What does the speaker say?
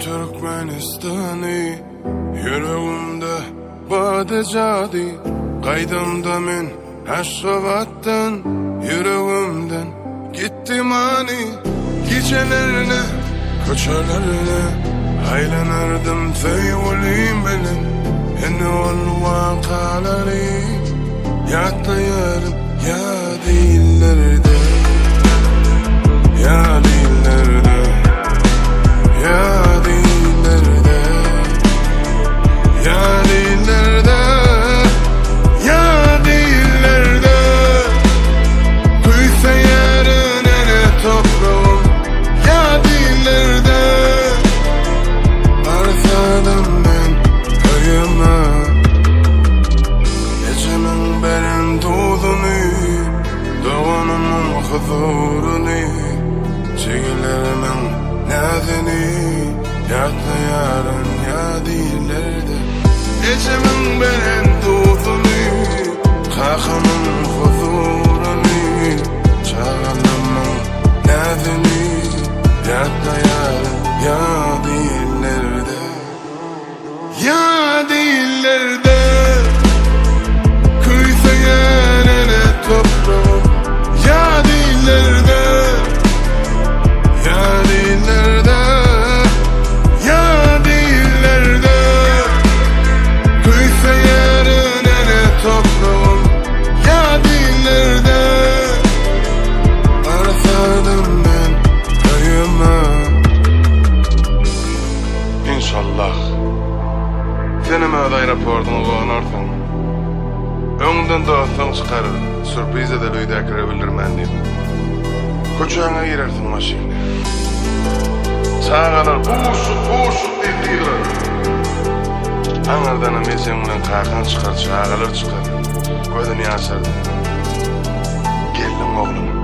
Türkmenistan'ı Yüreğimde bade jadi Kaydımda men Aşgabat'tan Yüreğimden Gitti mani Gecelerine Köçelerine Ya dillerde berin tuğdunu Doğanımın huzurunu Çekilerimin nazini Yatlayarın ya dillerde Ecemin berin tuğdunu Kakımın huzurunu Çağalımın nazini Yatlayarın ya Senem öde aeroportuna qoğanarsan Öňünden dağıtsan çıkar Sürpriz edip öýde kirebilirmen diýip Köçäňe girersin maşyny Çağalar buşuk diýip diýdiler Aňardan men sen bilen kakan çıkar çağalar çıkar. Gözüni ýaşardy Geldim oğlum